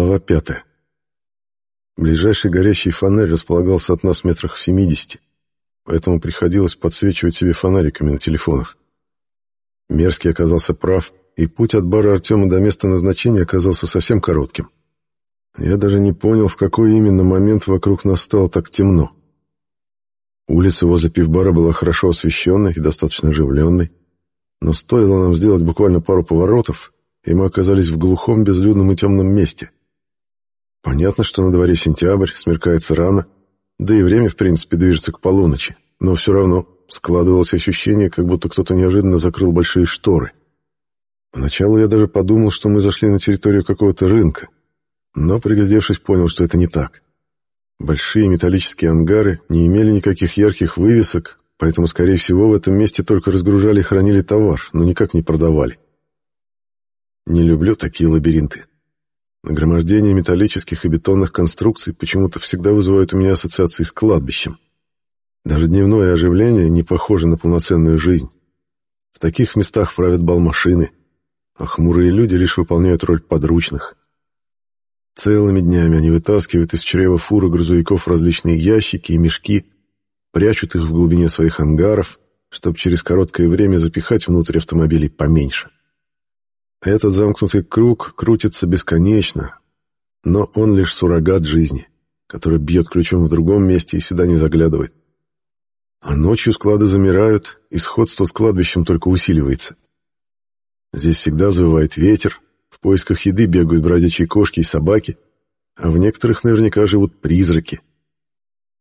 Глава пятая. Ближайший горящий фонарь располагался от нас метрах в семидесяти, поэтому приходилось подсвечивать себе фонариками на телефонах. Мерзкий оказался прав, и путь от бара Артема до места назначения оказался совсем коротким. Я даже не понял, в какой именно момент вокруг нас стало так темно. Улица возле пивбара была хорошо освещенной и достаточно оживленной, но стоило нам сделать буквально пару поворотов, и мы оказались в глухом, безлюдном и темном месте. Понятно, что на дворе сентябрь, смеркается рано, да и время, в принципе, движется к полуночи, но все равно складывалось ощущение, как будто кто-то неожиданно закрыл большие шторы. Поначалу я даже подумал, что мы зашли на территорию какого-то рынка, но, приглядевшись, понял, что это не так. Большие металлические ангары не имели никаких ярких вывесок, поэтому, скорее всего, в этом месте только разгружали и хранили товар, но никак не продавали. Не люблю такие лабиринты. Нагромождение металлических и бетонных конструкций почему-то всегда вызывает у меня ассоциации с кладбищем. Даже дневное оживление не похоже на полноценную жизнь. В таких местах правят бал машины, а хмурые люди лишь выполняют роль подручных. Целыми днями они вытаскивают из чрева фуры грузовиков различные ящики и мешки, прячут их в глубине своих ангаров, чтобы через короткое время запихать внутрь автомобилей поменьше. Этот замкнутый круг крутится бесконечно, но он лишь суррогат жизни, который бьет ключом в другом месте и сюда не заглядывает. А ночью склады замирают, и сходство с кладбищем только усиливается. Здесь всегда завывает ветер, в поисках еды бегают бродячие кошки и собаки, а в некоторых наверняка живут призраки.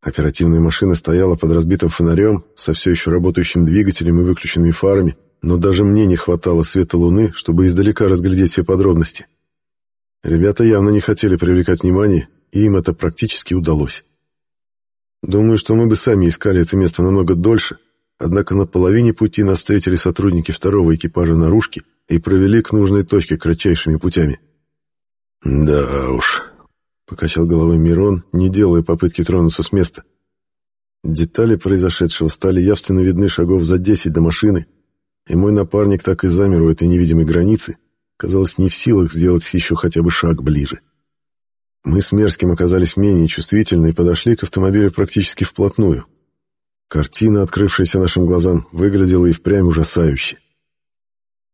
Оперативная машина стояла под разбитым фонарем со все еще работающим двигателем и выключенными фарами, но даже мне не хватало света луны, чтобы издалека разглядеть все подробности. Ребята явно не хотели привлекать внимание, и им это практически удалось. Думаю, что мы бы сами искали это место намного дольше, однако на половине пути нас встретили сотрудники второго экипажа наружки и провели к нужной точке кратчайшими путями. «Да уж», — покачал головой Мирон, не делая попытки тронуться с места. Детали произошедшего стали явственно видны шагов за десять до машины, и мой напарник так и замер у этой невидимой границы, казалось, не в силах сделать еще хотя бы шаг ближе. Мы с Мерзким оказались менее чувствительны и подошли к автомобилю практически вплотную. Картина, открывшаяся нашим глазам, выглядела и впрямь ужасающе.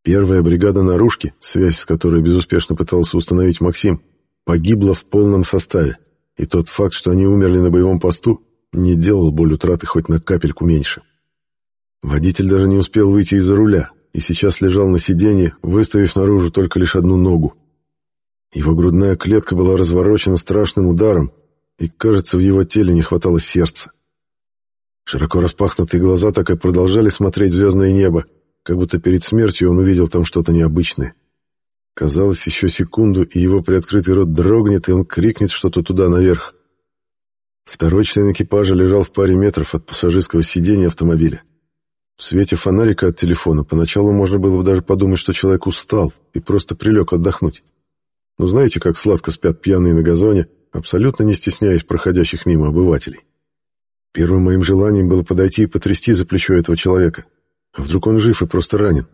Первая бригада наружки, связь с которой безуспешно пытался установить Максим, погибла в полном составе, и тот факт, что они умерли на боевом посту, не делал боль утраты хоть на капельку меньше. Водитель даже не успел выйти из-за руля и сейчас лежал на сиденье, выставив наружу только лишь одну ногу. Его грудная клетка была разворочена страшным ударом, и, кажется, в его теле не хватало сердца. Широко распахнутые глаза так и продолжали смотреть в звездное небо, как будто перед смертью он увидел там что-то необычное. Казалось, еще секунду, и его приоткрытый рот дрогнет, и он крикнет что-то туда наверх. Второй член экипажа лежал в паре метров от пассажирского сиденья автомобиля. В свете фонарика от телефона поначалу можно было бы даже подумать, что человек устал и просто прилег отдохнуть. Но знаете, как сладко спят пьяные на газоне, абсолютно не стесняясь проходящих мимо обывателей. Первым моим желанием было подойти и потрясти за плечо этого человека. А вдруг он жив и просто ранен?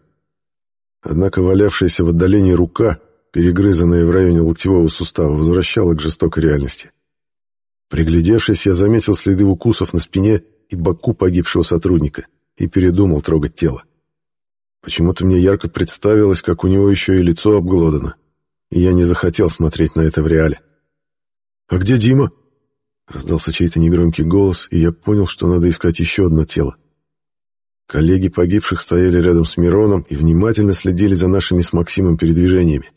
Однако валявшаяся в отдалении рука, перегрызанная в районе локтевого сустава, возвращала к жестокой реальности. Приглядевшись, я заметил следы укусов на спине и боку погибшего сотрудника и передумал трогать тело. Почему-то мне ярко представилось, как у него еще и лицо обглодано, и я не захотел смотреть на это в реале. «А где Дима?» Раздался чей-то негромкий голос, и я понял, что надо искать еще одно тело. Коллеги погибших стояли рядом с Мироном и внимательно следили за нашими с Максимом передвижениями.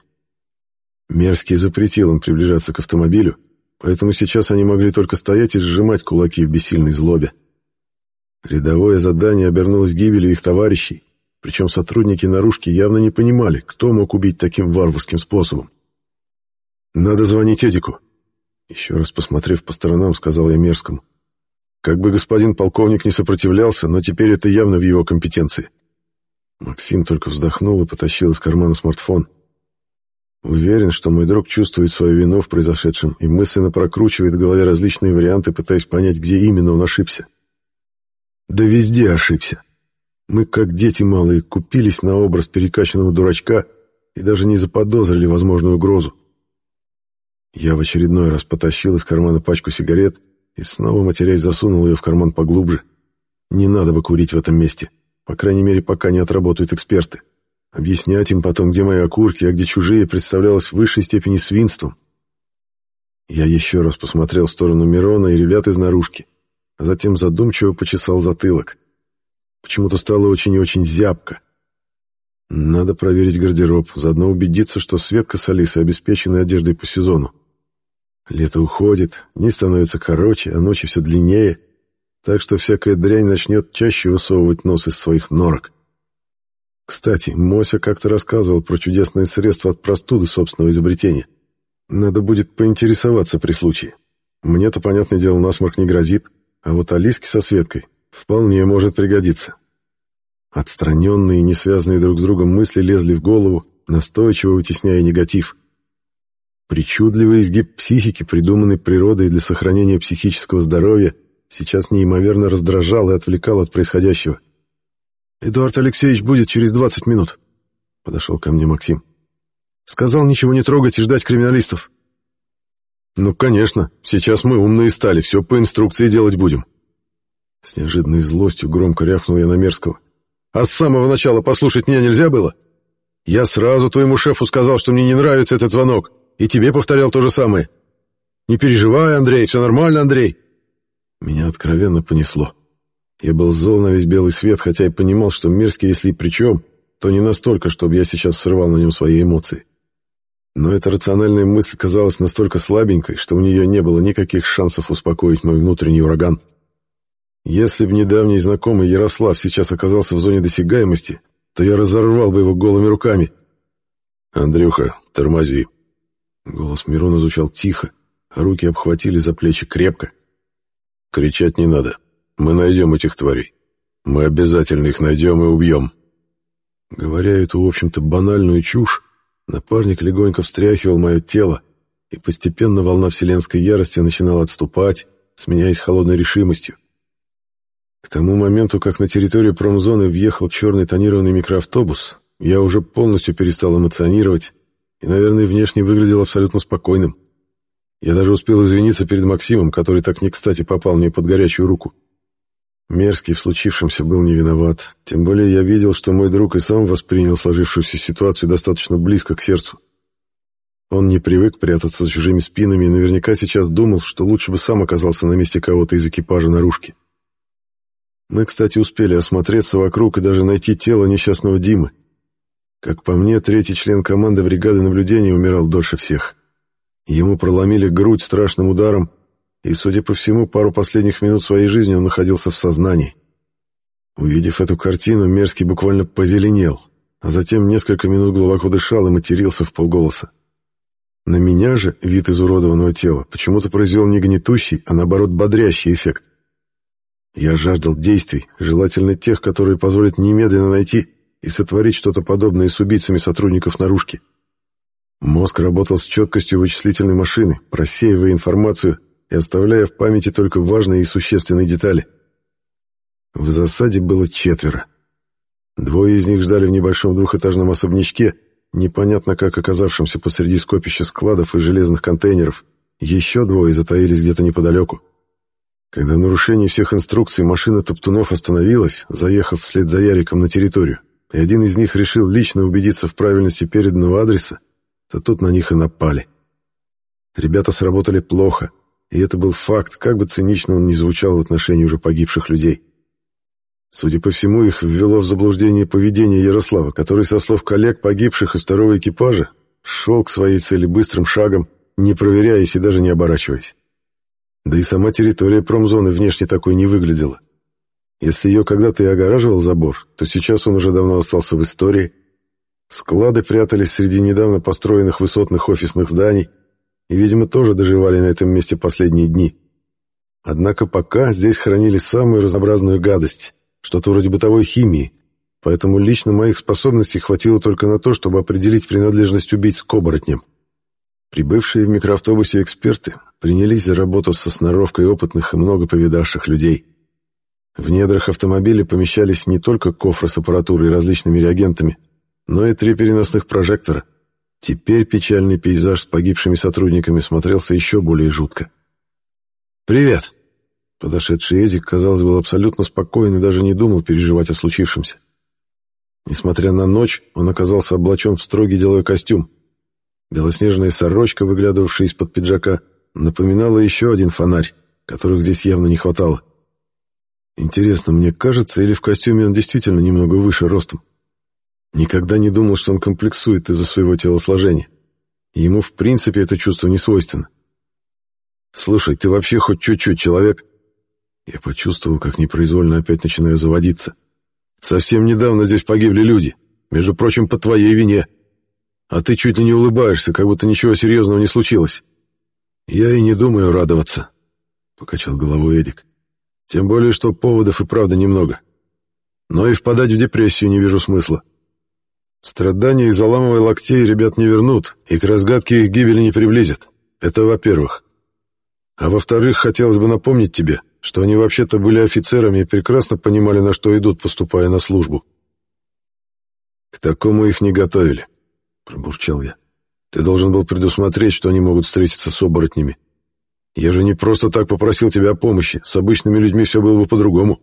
Мерзкий запретил им приближаться к автомобилю, поэтому сейчас они могли только стоять и сжимать кулаки в бессильной злобе. Рядовое задание обернулось гибелью их товарищей, причем сотрудники наружки явно не понимали, кто мог убить таким варварским способом. «Надо звонить Эдику», — еще раз посмотрев по сторонам, сказал я Мерзкому. Как бы господин полковник не сопротивлялся, но теперь это явно в его компетенции. Максим только вздохнул и потащил из кармана смартфон. Уверен, что мой друг чувствует свою вину в произошедшем и мысленно прокручивает в голове различные варианты, пытаясь понять, где именно он ошибся. Да везде ошибся. Мы, как дети малые, купились на образ перекачанного дурачка и даже не заподозрили возможную угрозу. Я в очередной раз потащил из кармана пачку сигарет и снова матерясь засунул ее в карман поглубже. Не надо бы курить в этом месте, по крайней мере, пока не отработают эксперты. Объяснять им потом, где мои окурки, а где чужие, представлялось в высшей степени свинством. Я еще раз посмотрел в сторону Мирона и ребят из наружки, затем задумчиво почесал затылок. Почему-то стало очень и очень зябко. Надо проверить гардероб, заодно убедиться, что Светка с Алисой обеспечены одеждой по сезону. Лето уходит, дни становятся короче, а ночи все длиннее, так что всякая дрянь начнет чаще высовывать нос из своих норок. Кстати, Мося как-то рассказывал про чудесное средство от простуды собственного изобретения. Надо будет поинтересоваться при случае. Мне-то, понятное дело, насморк не грозит, а вот Алиске со Светкой вполне может пригодиться. Отстраненные и не связанные друг с другом мысли лезли в голову, настойчиво вытесняя негатив. Причудливый изгиб психики, придуманный природой для сохранения психического здоровья, сейчас неимоверно раздражал и отвлекал от происходящего. «Эдуард Алексеевич будет через двадцать минут», — подошел ко мне Максим. «Сказал ничего не трогать и ждать криминалистов». «Ну, конечно, сейчас мы умные стали, все по инструкции делать будем». С неожиданной злостью громко рявкнул я на Мерзкого. «А с самого начала послушать меня нельзя было? Я сразу твоему шефу сказал, что мне не нравится этот звонок, и тебе повторял то же самое. Не переживай, Андрей, все нормально, Андрей». Меня откровенно понесло. Я был зол на весь белый свет, хотя и понимал, что Мирский, если и при чем, то не настолько, чтобы я сейчас срывал на нем свои эмоции. Но эта рациональная мысль казалась настолько слабенькой, что у нее не было никаких шансов успокоить мой внутренний ураган. Если бы недавний знакомый Ярослав сейчас оказался в зоне досягаемости, то я разорвал бы его голыми руками. «Андрюха, тормози». Голос Мирона звучал тихо, а руки обхватили за плечи крепко. «Кричать не надо. Мы найдем этих тварей. Мы обязательно их найдем и убьем. Говоря эту, в общем-то, банальную чушь, напарник легонько встряхивал мое тело, и постепенно волна вселенской ярости начинала отступать, сменяясь холодной решимостью. К тому моменту, как на территорию промзоны въехал черный тонированный микроавтобус, я уже полностью перестал эмоционировать и, наверное, внешне выглядел абсолютно спокойным. Я даже успел извиниться перед Максимом, который так не кстати попал мне под горячую руку. Мерзкий в случившемся был не виноват, тем более я видел, что мой друг и сам воспринял сложившуюся ситуацию достаточно близко к сердцу. Он не привык прятаться за чужими спинами и наверняка сейчас думал, что лучше бы сам оказался на месте кого-то из экипажа наружки. Мы, кстати, успели осмотреться вокруг и даже найти тело несчастного Димы. Как по мне, третий член команды бригады наблюдения умирал дольше всех. Ему проломили грудь страшным ударом, и, судя по всему, пару последних минут своей жизни он находился в сознании. Увидев эту картину, Мерзкий буквально позеленел, а затем несколько минут глубоко дышал и матерился в полголоса. На меня же вид изуродованного тела почему-то произвел не гнетущий, а наоборот бодрящий эффект. Я жаждал действий, желательно тех, которые позволят немедленно найти и сотворить что-то подобное с убийцами сотрудников наружки. Мозг работал с четкостью вычислительной машины, просеивая информацию и оставляя в памяти только важные и существенные детали. В засаде было четверо. Двое из них ждали в небольшом двухэтажном особнячке, непонятно как оказавшемся посреди скопища складов и железных контейнеров. Еще двое затаились где-то неподалеку. Когда в нарушении всех инструкций машина Топтунов остановилась, заехав вслед за Яриком на территорию, и один из них решил лично убедиться в правильности переданного адреса, то тут на них и напали. Ребята сработали плохо, и это был факт, как бы цинично он ни звучал в отношении уже погибших людей. Судя по всему, их ввело в заблуждение поведение Ярослава, который, со слов коллег погибших из второго экипажа, шел к своей цели быстрым шагом, не проверяясь и даже не оборачиваясь. Да и сама территория промзоны внешне такой не выглядела. Если ее когда-то и огораживал забор, то сейчас он уже давно остался в истории. Склады прятались среди недавно построенных высотных офисных зданий, и, видимо, тоже доживали на этом месте последние дни. Однако пока здесь хранили самую разнообразную гадость, что-то вроде бытовой химии, поэтому лично моих способностей хватило только на то, чтобы определить принадлежность убийц к оборотням. Прибывшие в микроавтобусе эксперты принялись за работу со сноровкой опытных и много повидавших людей. В недрах автомобиля помещались не только кофры с аппаратурой и различными реагентами, но и три переносных прожектора — Теперь печальный пейзаж с погибшими сотрудниками смотрелся еще более жутко. «Привет!» Подошедший Эдик, казалось, был абсолютно спокоен и даже не думал переживать о случившемся. Несмотря на ночь, он оказался облачен в строгий деловой костюм. Белоснежная сорочка, выглядывавшая из-под пиджака, напоминала еще один фонарь, которых здесь явно не хватало. Интересно, мне кажется, или в костюме он действительно немного выше ростом? Никогда не думал, что он комплексует из-за своего телосложения. Ему, в принципе, это чувство не свойственно. «Слушай, ты вообще хоть чуть-чуть человек?» Я почувствовал, как непроизвольно опять начинаю заводиться. Совсем недавно здесь погибли люди, между прочим, по твоей вине. А ты чуть ли не улыбаешься, как будто ничего серьезного не случилось. Я и не думаю радоваться, — покачал головой Эдик. Тем более, что поводов и правда немного. Но и впадать в депрессию не вижу смысла. Страдания и заламывая локтей ребят не вернут, и к разгадке их гибели не приблизят. Это во-первых. А во-вторых, хотелось бы напомнить тебе, что они вообще-то были офицерами и прекрасно понимали, на что идут, поступая на службу. «К такому их не готовили», — пробурчал я. «Ты должен был предусмотреть, что они могут встретиться с оборотнями. Я же не просто так попросил тебя о помощи, с обычными людьми все было бы по-другому».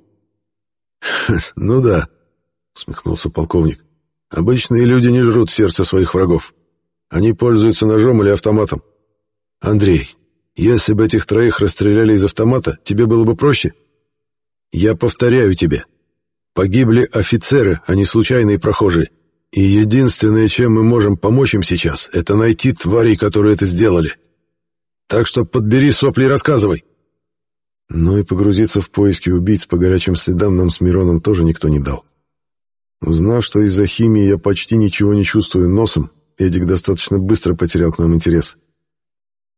«Ну да», — усмехнулся полковник. «Обычные люди не жрут сердце своих врагов. Они пользуются ножом или автоматом. Андрей, если бы этих троих расстреляли из автомата, тебе было бы проще? Я повторяю тебе. Погибли офицеры, а не случайные прохожие. И единственное, чем мы можем помочь им сейчас, это найти тварей, которые это сделали. Так что подбери сопли и рассказывай. Но и погрузиться в поиски убийц по горячим следам нам с Мироном тоже никто не дал. Узнав, что из-за химии я почти ничего не чувствую носом, Эдик достаточно быстро потерял к нам интерес.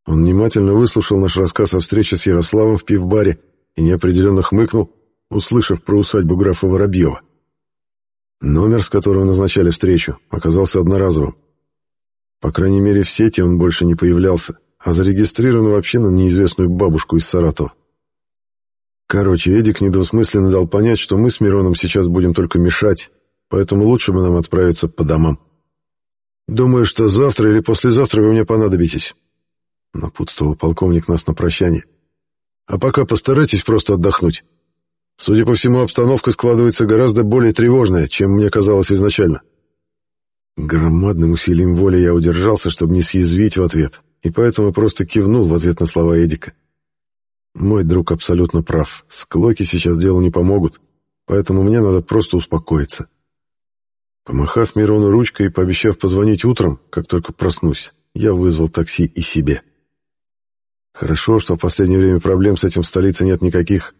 Он внимательно выслушал наш рассказ о встрече с Ярославом в пивбаре и неопределенно хмыкнул, услышав про усадьбу графа Воробьева. Номер, с которого назначали встречу, оказался одноразовым. По крайней мере, в сети он больше не появлялся, а зарегистрирован вообще на неизвестную бабушку из Саратова. Короче, Эдик недвусмысленно дал понять, что мы с Мироном сейчас будем только мешать, поэтому лучше бы нам отправиться по домам. «Думаю, что завтра или послезавтра вы мне понадобитесь напутствовал полковник нас на прощание. А пока постарайтесь просто отдохнуть. Судя по всему, обстановка складывается гораздо более тревожная, чем мне казалось изначально. Громадным усилием воли я удержался, чтобы не съязвить в ответ, и поэтому просто кивнул в ответ на слова Эдика. Мой друг абсолютно прав. Склоки сейчас делу не помогут, поэтому мне надо просто успокоиться. Помахав Мирону ручкой и пообещав позвонить утром, как только проснусь, я вызвал такси и себе. Хорошо, что в последнее время проблем с этим в столице нет никаких.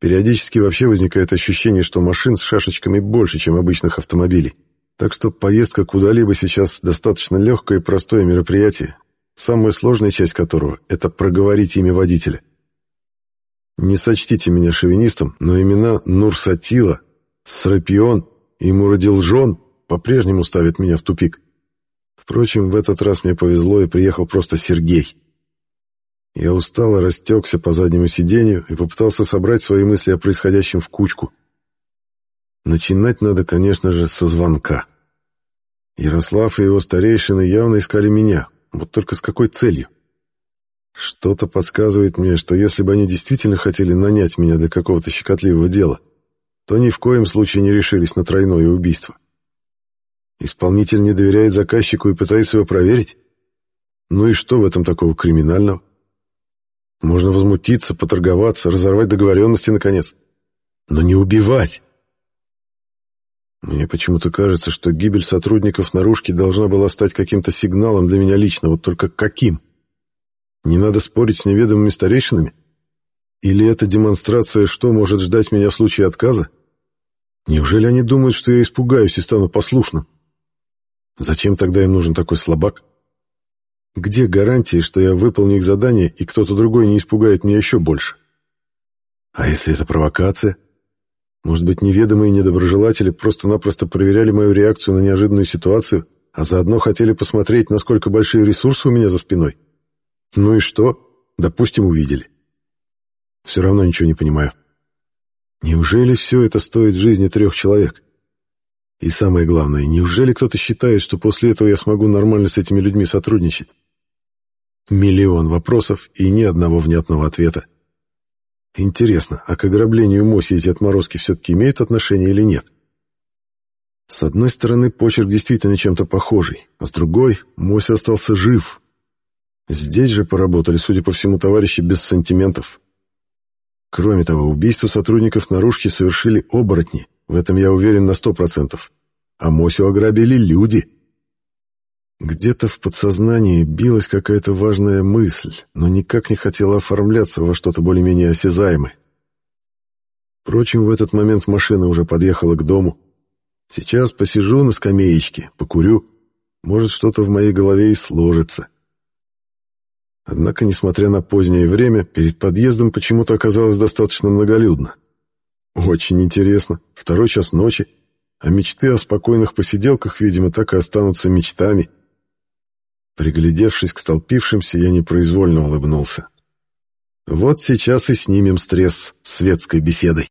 Периодически вообще возникает ощущение, что машин с шашечками больше, чем обычных автомобилей. Так что поездка куда-либо сейчас достаточно легкое и простое мероприятие, самая сложная часть которого — это проговорить имя водителя. Не сочтите меня шовинистом, но имена Нурсатила, Срапион и Мурадилжон по-прежнему ставят меня в тупик. Впрочем, в этот раз мне повезло и приехал просто Сергей. Я устало растекся по заднему сиденью и попытался собрать свои мысли о происходящем в кучку. Начинать надо, конечно же, со звонка. Ярослав и его старейшины явно искали меня, вот только с какой целью? Что-то подсказывает мне, что если бы они действительно хотели нанять меня для какого-то щекотливого дела, то ни в коем случае не решились на тройное убийство. Исполнитель не доверяет заказчику и пытается его проверить? Ну и что в этом такого криминального? Можно возмутиться, поторговаться, разорвать договоренности, наконец. Но не убивать. Мне почему-то кажется, что гибель сотрудников наружки должна была стать каким-то сигналом для меня лично, вот только каким? Не надо спорить с неведомыми старейшинами? Или это демонстрация, что может ждать меня в случае отказа? Неужели они думают, что я испугаюсь и стану послушным? Зачем тогда им нужен такой слабак? Где гарантии, что я выполню их задание, и кто-то другой не испугает меня еще больше? А если это провокация? Может быть, неведомые недоброжелатели просто-напросто проверяли мою реакцию на неожиданную ситуацию, а заодно хотели посмотреть, насколько большие ресурсы у меня за спиной? Ну и что? Допустим, увидели. Все равно ничего не понимаю. Неужели все это стоит жизни трех человек? И самое главное, неужели кто-то считает, что после этого я смогу нормально с этими людьми сотрудничать? Миллион вопросов и ни одного внятного ответа. Интересно, а к ограблению Моси эти отморозки все-таки имеют отношение или нет? С одной стороны, почерк действительно чем-то похожий, а с другой, Моси остался жив. Здесь же поработали, судя по всему, товарищи без сантиментов. Кроме того, убийство сотрудников наружки совершили оборотни, в этом я уверен на сто процентов. А Мосю ограбили люди. Где-то в подсознании билась какая-то важная мысль, но никак не хотела оформляться во что-то более-менее осязаемое. Впрочем, в этот момент машина уже подъехала к дому. Сейчас посижу на скамеечке, покурю. Может, что-то в моей голове и сложится. Однако, несмотря на позднее время, перед подъездом почему-то оказалось достаточно многолюдно. Очень интересно. Второй час ночи, а мечты о спокойных посиделках, видимо, так и останутся мечтами. Приглядевшись к столпившимся, я непроизвольно улыбнулся. Вот сейчас и снимем стресс светской беседой.